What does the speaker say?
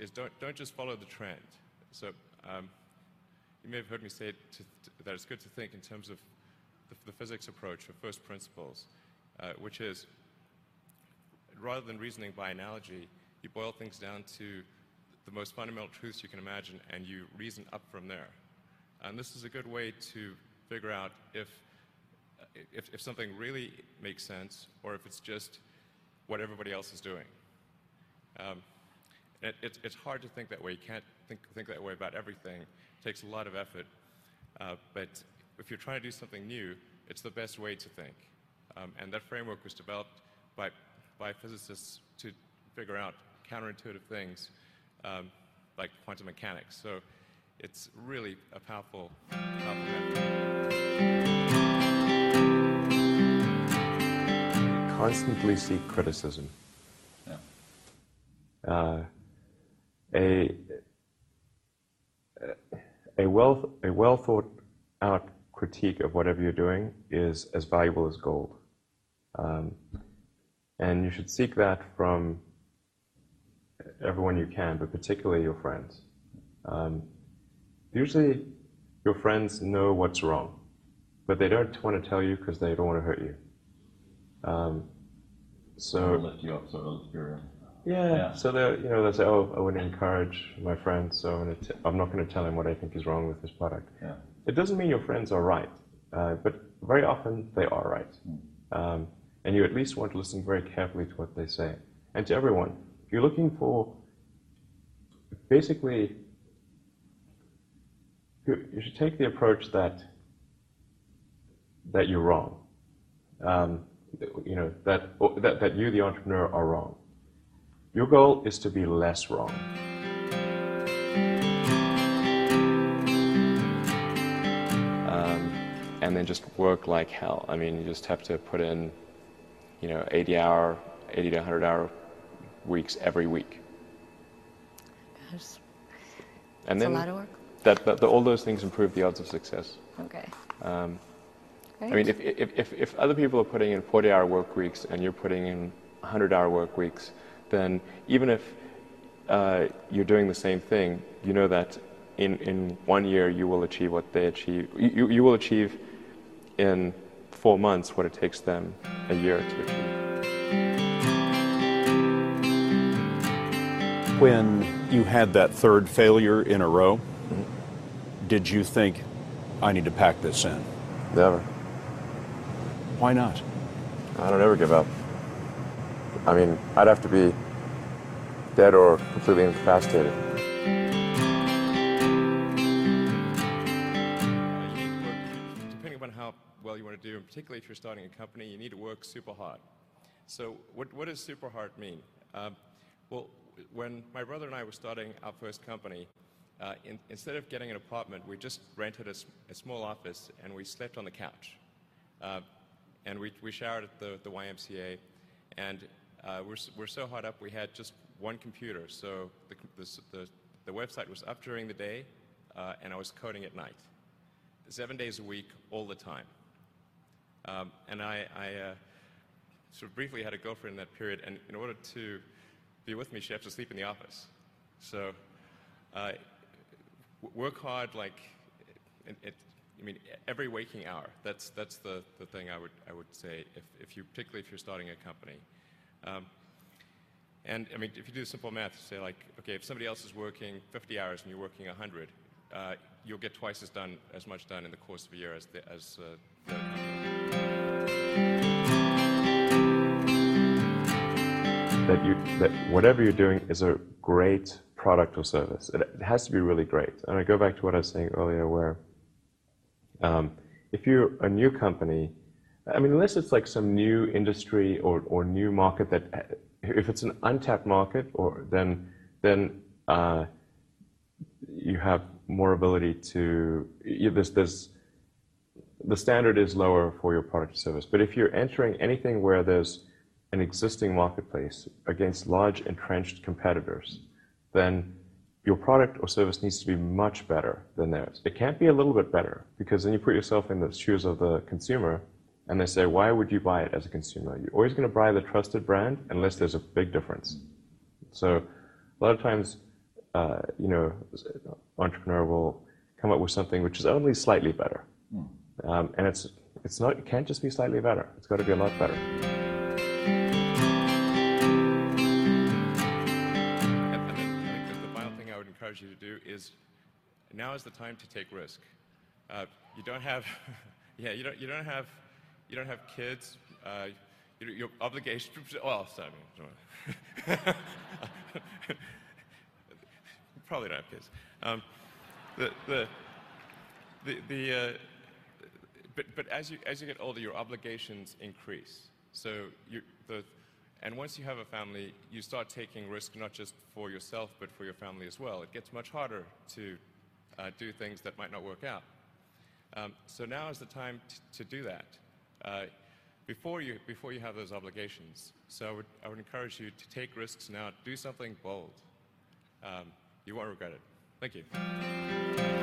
of is, don't, don't just follow the trend. So um, you may have heard me say to, to, that it's good to think in terms of the, the physics approach or first principles, uh, which is rather than reasoning by analogy, you boil things down to the most fundamental truths you can imagine and you reason up from there. And this is a good way to figure out if, if, if something really makes sense or if it's just what everybody else is doing. Um, it, it's, it's hard to think that way. You can't think, think that way about everything. It takes a lot of effort. Uh, but if you're trying to do something new, it's the best way to think. Um, and that framework was developed by, by physicists to figure out counterintuitive things um, like quantum mechanics. So it's really a powerful, powerful method. Constantly seek criticism. Yeah. Uh, a a well a well thought out critique of whatever you're doing is as valuable as gold, um, and you should seek that from everyone you can, but particularly your friends. Um, usually, your friends know what's wrong, but they don't want to tell you because they don't want to hurt you. Um, so lift you up yeah. Yeah. So they, you know, they say, "Oh, I wouldn't encourage my friend, so I'm, gonna t- I'm not going to tell him what I think is wrong with this product." Yeah. It doesn't mean your friends are right, uh, but very often they are right, um, and you at least want to listen very carefully to what they say, and to everyone. If you're looking for, basically, you, you should take the approach that that you're wrong. Um, you know that, that that you, the entrepreneur, are wrong. Your goal is to be less wrong. Um, and then just work like hell. I mean, you just have to put in, you know, 80 hour, 80 to 100 hour weeks every week. Gosh, And it's a then lot of work. that, that, all those things improve the odds of success. Okay. Um, Great. I mean, if, if, if, if other people are putting in 40 hour work weeks and you're putting in 100 hour work weeks, then even if uh, you're doing the same thing, you know that in, in one year you will achieve what they achieve. You, you will achieve in four months what it takes them a year to achieve. When you had that third failure in a row, did you think, I need to pack this in? Never. Why not? I don't ever give up. I mean, I'd have to be dead or completely incapacitated. Depending upon how well you want to do, and particularly if you're starting a company, you need to work super hard. So, what, what does super hard mean? Um, well, when my brother and I were starting our first company, uh, in, instead of getting an apartment, we just rented a small office and we slept on the couch. Uh, and we, we showered at the, the YMCA, and uh, we're, we're so hot up we had just one computer. So the, the, the, the website was up during the day, uh, and I was coding at night. Seven days a week, all the time. Um, and I, I uh, sort of briefly had a girlfriend in that period, and in order to be with me, she had to sleep in the office. So uh, work hard, like, it, it, I mean, every waking hour. That's, that's the, the thing I would, I would say, if, if you, particularly if you're starting a company. Um, and I mean, if you do simple math, say like, okay, if somebody else is working 50 hours and you're working 100, uh, you'll get twice as done, as much done in the course of a year as the, as uh, that you that whatever you're doing is a great product or service. It, it has to be really great. And I go back to what I was saying earlier, where um, if you're a new company, I mean, unless it's like some new industry or, or new market that, if it's an untapped market, or then then uh, you have more ability to. You, there's, there's the standard is lower for your product or service. But if you're entering anything where there's an existing marketplace against large entrenched competitors, then your product or service needs to be much better than theirs. It can't be a little bit better because then you put yourself in the shoes of the consumer and they say, why would you buy it as a consumer? You're always going to buy the trusted brand unless there's a big difference. So A lot of times, uh, you know, entrepreneur will come up with something which is only slightly better, um, and it's it's not. It can't just be slightly better. It's got to be a lot better. And and then I think that the final thing I would encourage you to do is now is the time to take risk. Uh, you don't have, yeah, you don't, you don't have, you don't have kids. Uh, your, your obligation. Well, sorry, probably don't have kids. Um, the the the, the uh, but, but as you as you get older, your obligations increase. So you the and once you have a family, you start taking risk not just for yourself but for your family as well. It gets much harder to uh, do things that might not work out. Um, so now is the time to do that. Uh, before you, before you have those obligations. So I would, I would encourage you to take risks now, do something bold. Um, you won't regret it. Thank you.